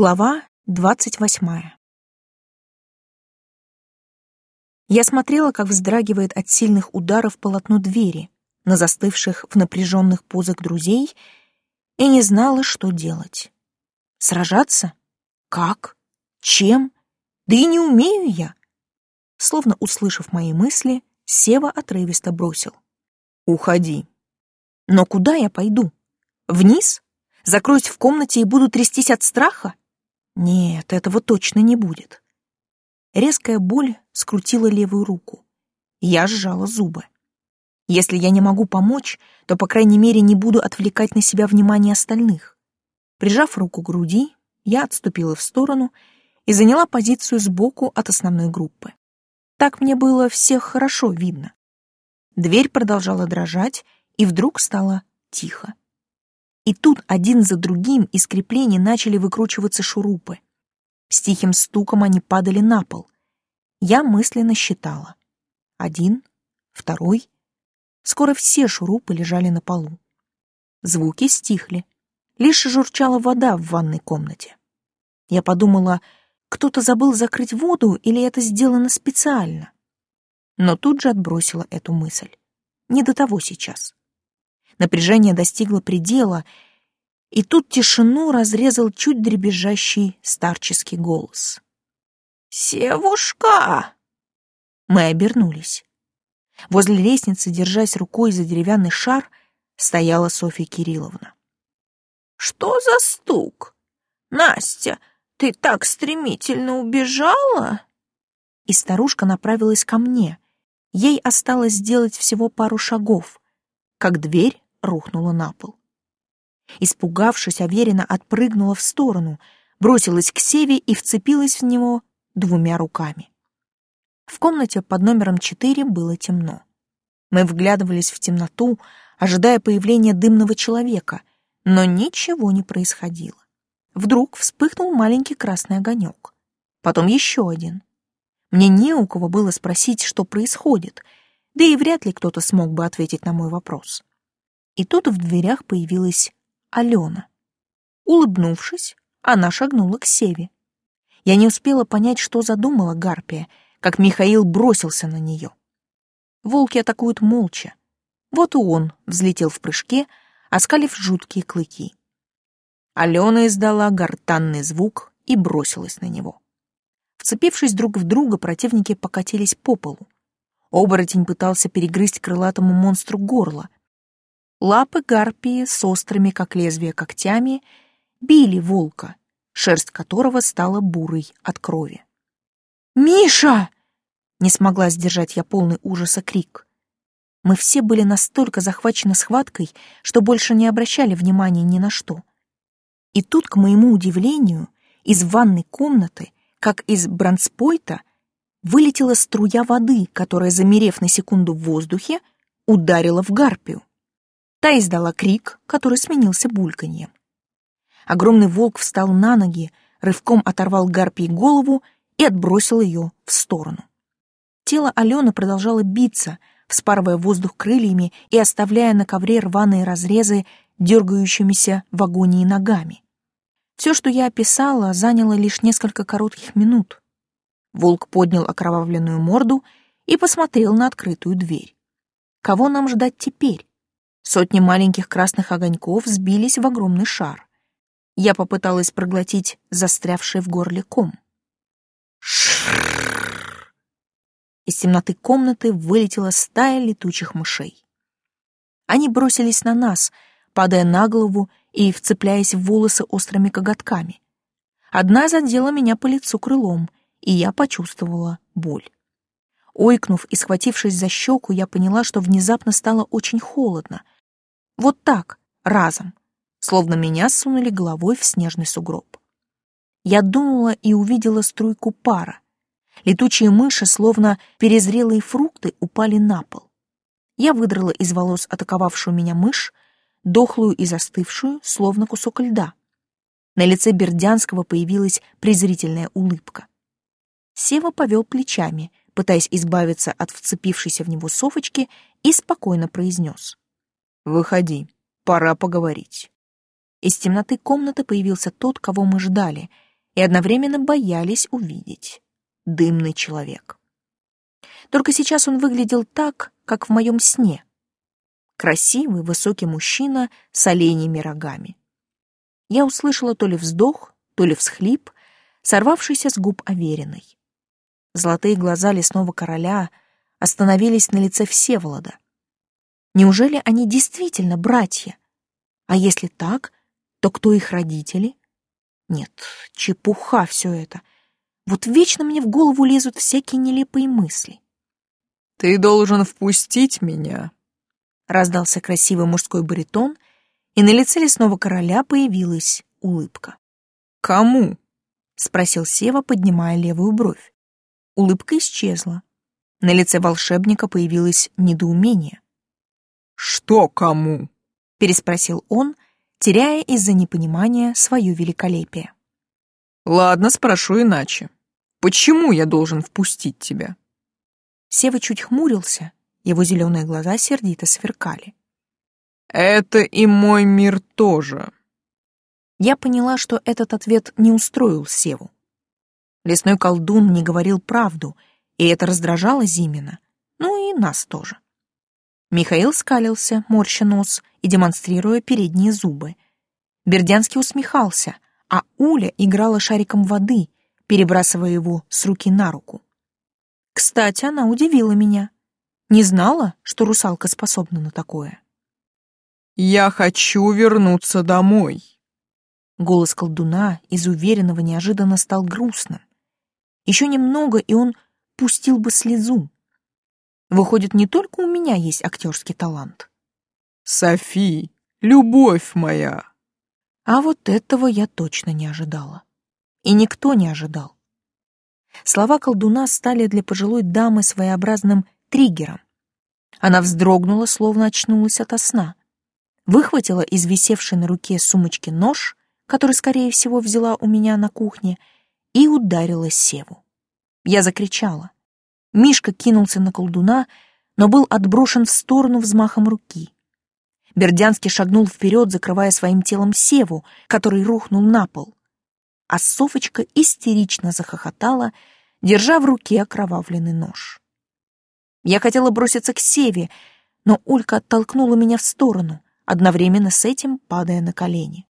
Глава двадцать восьмая. Я смотрела, как вздрагивает от сильных ударов полотно двери на застывших в напряженных позах друзей, и не знала, что делать. Сражаться? Как? Чем? Да и не умею я. Словно услышав мои мысли, Сева отрывисто бросил. «Уходи». «Но куда я пойду? Вниз? Закроюсь в комнате и буду трястись от страха? Нет, этого точно не будет». Резкая боль скрутила левую руку. Я сжала зубы. Если я не могу помочь, то, по крайней мере, не буду отвлекать на себя внимание остальных. Прижав руку к груди, я отступила в сторону и заняла позицию сбоку от основной группы. Так мне было всех хорошо видно. Дверь продолжала дрожать, и вдруг стало тихо. И тут один за другим из креплений начали выкручиваться шурупы. С тихим стуком они падали на пол. Я мысленно считала. Один, второй. Скоро все шурупы лежали на полу. Звуки стихли. Лишь журчала вода в ванной комнате. Я подумала, кто-то забыл закрыть воду или это сделано специально. Но тут же отбросила эту мысль. Не до того сейчас. Напряжение достигло предела, и тут тишину разрезал чуть дребезжащий старческий голос. «Севушка!» Мы обернулись. Возле лестницы, держась рукой за деревянный шар, стояла Софья Кирилловна. «Что за стук? Настя, ты так стремительно убежала?» И старушка направилась ко мне. Ей осталось сделать всего пару шагов, как дверь рухнула на пол. Испугавшись, Аверина отпрыгнула в сторону, бросилась к Севе и вцепилась в него двумя руками. В комнате под номером четыре было темно. Мы вглядывались в темноту, ожидая появления дымного человека, но ничего не происходило. Вдруг вспыхнул маленький красный огонек. Потом еще один. Мне не у кого было спросить, что происходит, да и вряд ли кто-то смог бы ответить на мой вопрос. И тут в дверях появилась Алена. Улыбнувшись, она шагнула к Севе. Я не успела понять, что задумала Гарпия, как Михаил бросился на нее. Волки атакуют молча. Вот и он взлетел в прыжке, оскалив жуткие клыки. Алена издала гортанный звук и бросилась на него. Вцепившись друг в друга, противники покатились по полу. Оборотень пытался перегрызть крылатому монстру горло. Лапы гарпии с острыми, как лезвие, когтями били волка, шерсть которого стала бурой от крови. «Миша!» — не смогла сдержать я полный ужаса крик. Мы все были настолько захвачены схваткой, что больше не обращали внимания ни на что. И тут, к моему удивлению, из ванной комнаты, как из бронспойта, вылетела струя воды, которая, замерев на секунду в воздухе, ударила в гарпию. Та издала крик, который сменился бульканьем. Огромный волк встал на ноги, рывком оторвал гарпии голову и отбросил ее в сторону. Тело Алены продолжало биться, вспарывая воздух крыльями и оставляя на ковре рваные разрезы дергающимися в агонии ногами. Все, что я описала, заняло лишь несколько коротких минут. Волк поднял окровавленную морду и посмотрел на открытую дверь. Кого нам ждать теперь? Сотни маленьких красных огоньков сбились в огромный шар. Я попыталась проглотить застрявший в горле ком. Из темноты комнаты вылетела стая летучих мышей. Они бросились на нас, падая на голову и вцепляясь в волосы острыми коготками. Одна задела меня по лицу крылом, и я почувствовала боль. Ойкнув и схватившись за щеку, я поняла, что внезапно стало очень холодно. Вот так, разом, словно меня сунули головой в снежный сугроб. Я дунула и увидела струйку пара. Летучие мыши, словно перезрелые фрукты, упали на пол. Я выдрала из волос атаковавшую меня мышь, дохлую и застывшую, словно кусок льда. На лице Бердянского появилась презрительная улыбка. Сева повел плечами, пытаясь избавиться от вцепившейся в него софочки, и спокойно произнес. «Выходи, пора поговорить». Из темноты комнаты появился тот, кого мы ждали, и одновременно боялись увидеть. Дымный человек. Только сейчас он выглядел так, как в моем сне. Красивый, высокий мужчина с оленями рогами. Я услышала то ли вздох, то ли всхлип, сорвавшийся с губ Авериной. Золотые глаза лесного короля остановились на лице Всеволода. Неужели они действительно братья? А если так, то кто их родители? Нет, чепуха все это. Вот вечно мне в голову лезут всякие нелепые мысли. «Ты должен впустить меня», — раздался красивый мужской баритон, и на лице лесного короля появилась улыбка. «Кому?» — спросил Сева, поднимая левую бровь. Улыбка исчезла. На лице волшебника появилось недоумение. «Что кому?» — переспросил он, теряя из-за непонимания свое великолепие. «Ладно, спрошу иначе. Почему я должен впустить тебя?» Сева чуть хмурился, его зеленые глаза сердито сверкали. «Это и мой мир тоже». Я поняла, что этот ответ не устроил Севу. Лесной колдун не говорил правду, и это раздражало Зимина, ну и нас тоже. Михаил скалился, морща нос и демонстрируя передние зубы. Бердянский усмехался, а Уля играла шариком воды, перебрасывая его с руки на руку. Кстати, она удивила меня. Не знала, что русалка способна на такое. «Я хочу вернуться домой». Голос колдуна из уверенного неожиданно стал грустным. Еще немного, и он пустил бы слезу. Выходит, не только у меня есть актерский талант. «Софи, любовь моя!» А вот этого я точно не ожидала. И никто не ожидал. Слова колдуна стали для пожилой дамы своеобразным триггером. Она вздрогнула, словно очнулась ото сна. Выхватила из висевшей на руке сумочки нож, который, скорее всего, взяла у меня на кухне, и ударила Севу. Я закричала. Мишка кинулся на колдуна, но был отброшен в сторону взмахом руки. Бердянский шагнул вперед, закрывая своим телом Севу, который рухнул на пол. А Софочка истерично захохотала, держа в руке окровавленный нож. Я хотела броситься к Севе, но Улька оттолкнула меня в сторону, одновременно с этим падая на колени.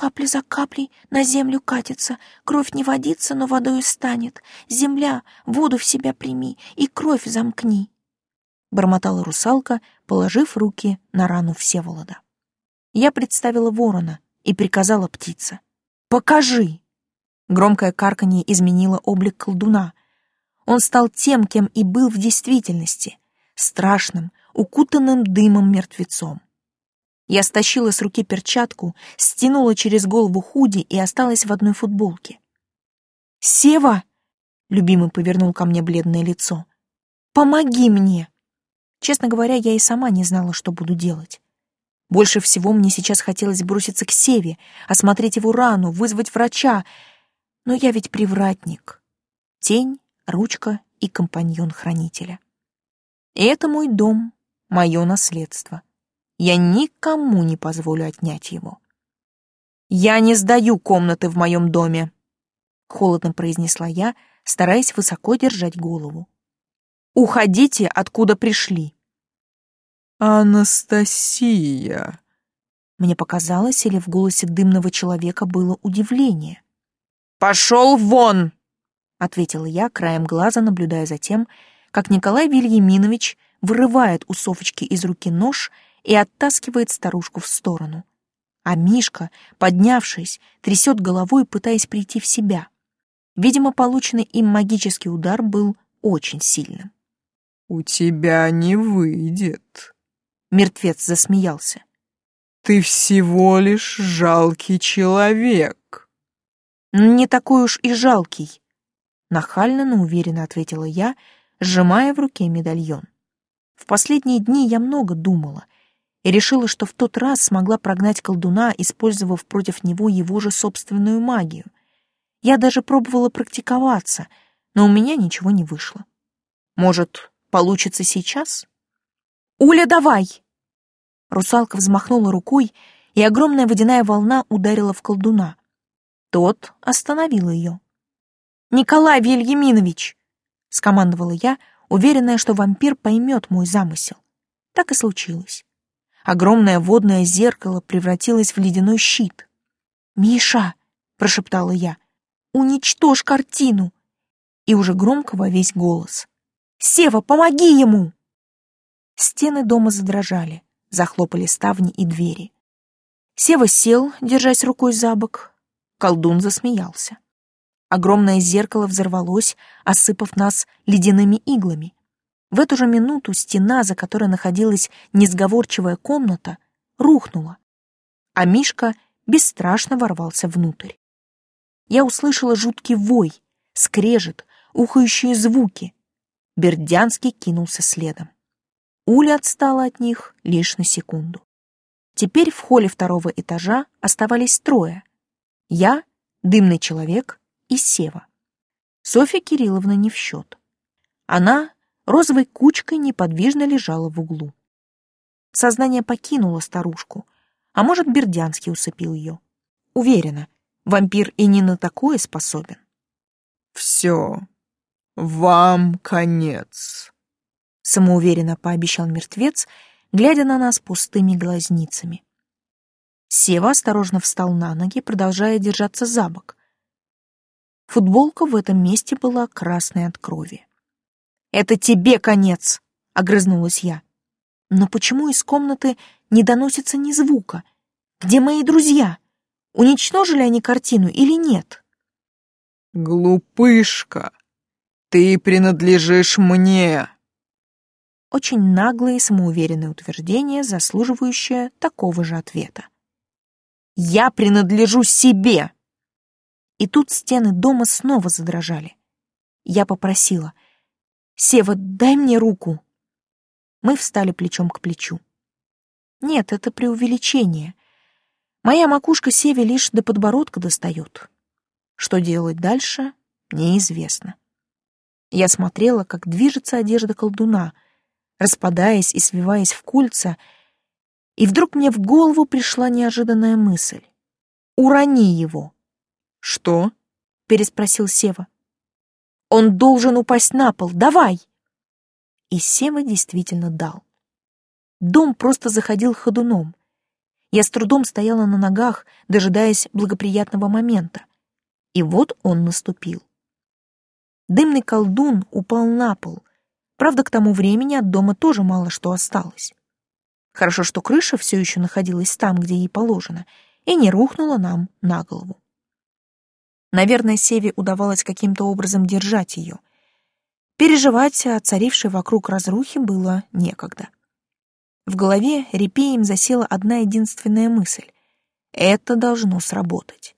Капля за каплей на землю катится, кровь не водится, но водою станет. Земля, воду в себя прими и кровь замкни. Бормотала русалка, положив руки на рану Всеволода. Я представила ворона и приказала птице. «Покажи!» Громкое карканье изменило облик колдуна. Он стал тем, кем и был в действительности — страшным, укутанным дымом мертвецом. Я стащила с руки перчатку, стянула через голову худи и осталась в одной футболке. «Сева!» — любимый повернул ко мне бледное лицо. «Помоги мне!» Честно говоря, я и сама не знала, что буду делать. Больше всего мне сейчас хотелось броситься к Севе, осмотреть его рану, вызвать врача. Но я ведь привратник. Тень, ручка и компаньон хранителя. И это мой дом, мое наследство. Я никому не позволю отнять его. «Я не сдаю комнаты в моем доме», — холодно произнесла я, стараясь высоко держать голову. «Уходите, откуда пришли». «Анастасия!» Мне показалось, или в голосе дымного человека было удивление. «Пошел вон!» — ответила я, краем глаза наблюдая за тем, как Николай Вильяминович вырывает у Софочки из руки нож и оттаскивает старушку в сторону. А Мишка, поднявшись, трясет головой, пытаясь прийти в себя. Видимо, полученный им магический удар был очень сильным. «У тебя не выйдет», — мертвец засмеялся. «Ты всего лишь жалкий человек». «Не такой уж и жалкий», — нахально, но уверенно ответила я, сжимая в руке медальон. В последние дни я много думала и решила, что в тот раз смогла прогнать колдуна, использовав против него его же собственную магию. Я даже пробовала практиковаться, но у меня ничего не вышло. Может, получится сейчас? «Уля, давай!» Русалка взмахнула рукой, и огромная водяная волна ударила в колдуна. Тот остановил ее. «Николай Вильяминович!» — скомандовала я, уверенная, что вампир поймет мой замысел. Так и случилось. Огромное водное зеркало превратилось в ледяной щит. «Миша!» — прошептала я. «Уничтожь картину!» И уже громко во весь голос. «Сева, помоги ему!» Стены дома задрожали, захлопали ставни и двери. Сева сел, держась рукой за бок. Колдун засмеялся. Огромное зеркало взорвалось, осыпав нас ледяными иглами. В эту же минуту стена, за которой находилась несговорчивая комната, рухнула, а Мишка бесстрашно ворвался внутрь. Я услышала жуткий вой, скрежет, ухающие звуки. Бердянский кинулся следом. Уля отстала от них лишь на секунду. Теперь в холле второго этажа оставались трое. Я, дымный человек и Сева. Софья Кирилловна не в счет. Она розовой кучкой неподвижно лежала в углу. Сознание покинуло старушку, а может, Бердянский усыпил ее. Уверена, вампир и не на такое способен. «Все, вам конец», — самоуверенно пообещал мертвец, глядя на нас пустыми глазницами. Сева осторожно встал на ноги, продолжая держаться за бок. Футболка в этом месте была красной от крови. «Это тебе конец!» — огрызнулась я. «Но почему из комнаты не доносится ни звука? Где мои друзья? Уничтожили они картину или нет?» «Глупышка, ты принадлежишь мне!» Очень наглое и самоуверенное утверждение, заслуживающее такого же ответа. «Я принадлежу себе!» И тут стены дома снова задрожали. Я попросила — «Сева, дай мне руку!» Мы встали плечом к плечу. Нет, это преувеличение. Моя макушка Севе лишь до подбородка достает. Что делать дальше, неизвестно. Я смотрела, как движется одежда колдуна, распадаясь и свиваясь в кольца, и вдруг мне в голову пришла неожиданная мысль. «Урони его!» «Что?» — переспросил Сева. Он должен упасть на пол. Давай!» И Сева действительно дал. Дом просто заходил ходуном. Я с трудом стояла на ногах, дожидаясь благоприятного момента. И вот он наступил. Дымный колдун упал на пол. Правда, к тому времени от дома тоже мало что осталось. Хорошо, что крыша все еще находилась там, где ей положено, и не рухнула нам на голову. Наверное, Севе удавалось каким-то образом держать ее. Переживать о царившей вокруг разрухе было некогда. В голове репеем засела одна единственная мысль. Это должно сработать.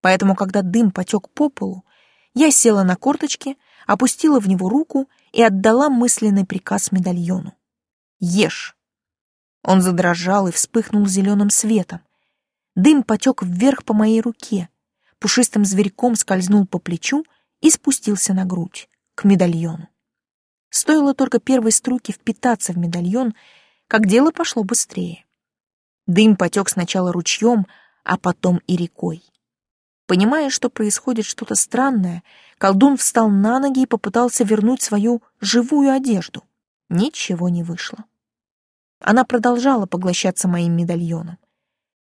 Поэтому, когда дым потек по полу, я села на корточки, опустила в него руку и отдала мысленный приказ медальону. «Ешь!» Он задрожал и вспыхнул зеленым светом. Дым потек вверх по моей руке, пушистым зверьком скользнул по плечу и спустился на грудь, к медальону. Стоило только первой струйке впитаться в медальон, как дело пошло быстрее. Дым потек сначала ручьем, а потом и рекой. Понимая, что происходит что-то странное, колдун встал на ноги и попытался вернуть свою живую одежду. Ничего не вышло. Она продолжала поглощаться моим медальоном.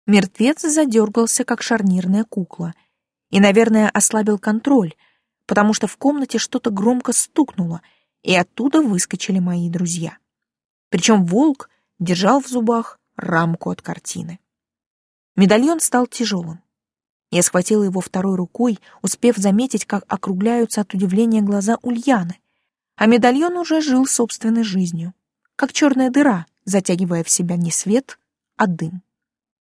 Мертвец задергался, как шарнирная кукла — и, наверное, ослабил контроль, потому что в комнате что-то громко стукнуло, и оттуда выскочили мои друзья. Причем волк держал в зубах рамку от картины. Медальон стал тяжелым. Я схватила его второй рукой, успев заметить, как округляются от удивления глаза Ульяны, а медальон уже жил собственной жизнью, как черная дыра, затягивая в себя не свет, а дым.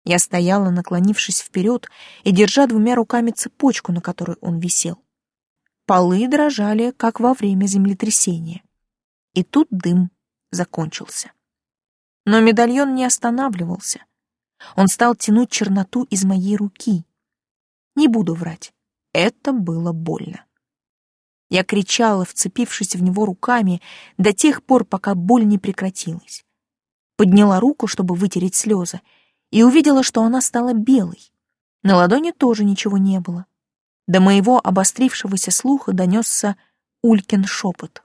Я стояла, наклонившись вперед и держа двумя руками цепочку, на которой он висел. Полы дрожали, как во время землетрясения. И тут дым закончился. Но медальон не останавливался. Он стал тянуть черноту из моей руки. Не буду врать, это было больно. Я кричала, вцепившись в него руками, до тех пор, пока боль не прекратилась. Подняла руку, чтобы вытереть слезы, и увидела, что она стала белой. На ладони тоже ничего не было. До моего обострившегося слуха донесся Улькин шепот.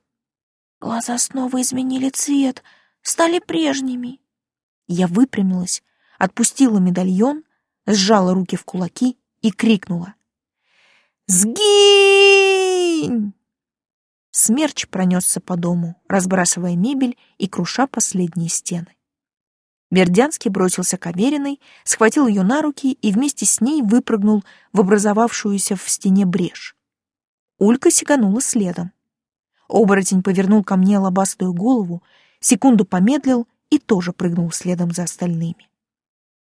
Глаза снова изменили цвет, стали прежними. Я выпрямилась, отпустила медальон, сжала руки в кулаки и крикнула. «Сгинь!» Смерч пронесся по дому, разбрасывая мебель и круша последние стены. Бердянский бросился к Авериной, схватил ее на руки и вместе с ней выпрыгнул в образовавшуюся в стене брешь. Улька сиганула следом. Оборотень повернул ко мне лобастую голову, секунду помедлил и тоже прыгнул следом за остальными.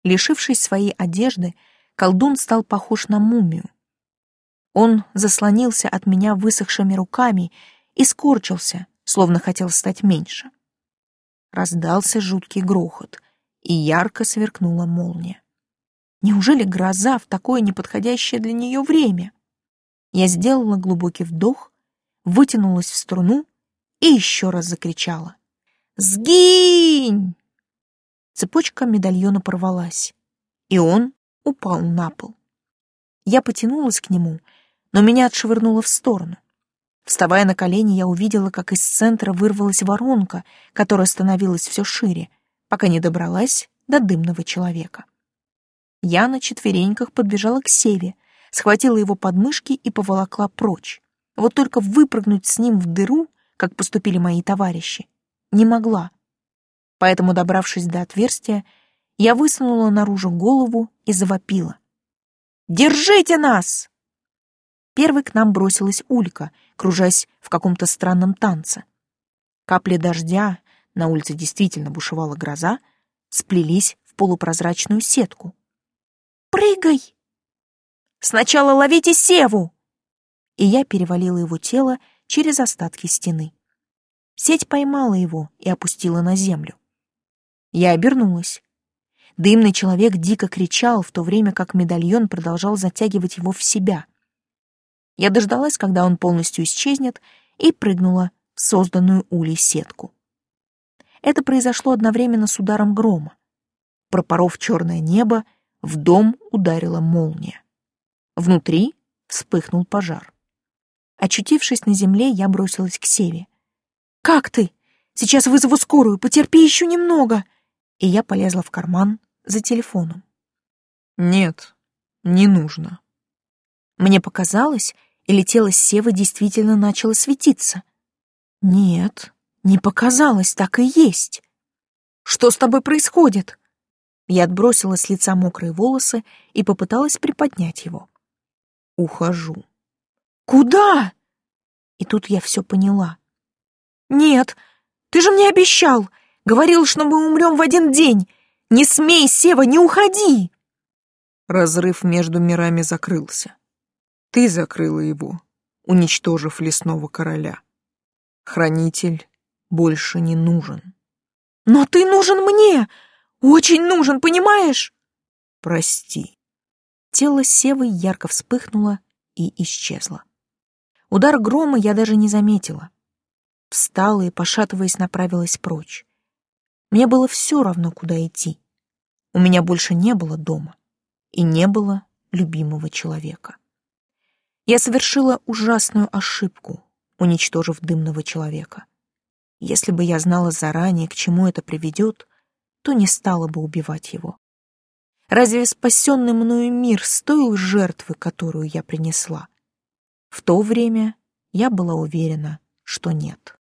Лишившись своей одежды, колдун стал похож на мумию. Он заслонился от меня высохшими руками и скорчился, словно хотел стать меньше. Раздался жуткий грохот, и ярко сверкнула молния. Неужели гроза в такое неподходящее для нее время? Я сделала глубокий вдох, вытянулась в струну и еще раз закричала. «Сгинь!» Цепочка медальона порвалась, и он упал на пол. Я потянулась к нему, но меня отшвырнуло в сторону. Вставая на колени, я увидела, как из центра вырвалась воронка, которая становилась все шире, пока не добралась до дымного человека. Я на четвереньках подбежала к Севе, схватила его подмышки и поволокла прочь. Вот только выпрыгнуть с ним в дыру, как поступили мои товарищи, не могла. Поэтому, добравшись до отверстия, я высунула наружу голову и завопила. «Держите нас!» Первой к нам бросилась Улька, кружась в каком-то странном танце. Капли дождя, на улице действительно бушевала гроза, сплелись в полупрозрачную сетку. «Прыгай!» «Сначала ловите Севу!» И я перевалила его тело через остатки стены. Сеть поймала его и опустила на землю. Я обернулась. Дымный человек дико кричал, в то время как медальон продолжал затягивать его в себя. Я дождалась, когда он полностью исчезнет, и прыгнула в созданную улей сетку. Это произошло одновременно с ударом грома. Пропоров черное небо, в дом ударила молния. Внутри вспыхнул пожар. Очутившись на земле, я бросилась к Севе. «Как ты? Сейчас вызову скорую, потерпи еще немного!» И я полезла в карман за телефоном. «Нет, не нужно». Мне показалось, или тело Севы действительно начало светиться. Нет, не показалось, так и есть. Что с тобой происходит? Я отбросила с лица мокрые волосы и попыталась приподнять его. Ухожу. Куда? И тут я все поняла. Нет, ты же мне обещал. Говорил, что мы умрем в один день. Не смей, Сева, не уходи. Разрыв между мирами закрылся. Ты закрыла его, уничтожив лесного короля. Хранитель больше не нужен. Но ты нужен мне! Очень нужен, понимаешь? Прости. Тело Севы ярко вспыхнуло и исчезло. Удар грома я даже не заметила. Встала и, пошатываясь, направилась прочь. Мне было все равно, куда идти. У меня больше не было дома и не было любимого человека. Я совершила ужасную ошибку, уничтожив дымного человека. Если бы я знала заранее, к чему это приведет, то не стала бы убивать его. Разве спасенный мною мир стоил жертвы, которую я принесла? В то время я была уверена, что нет.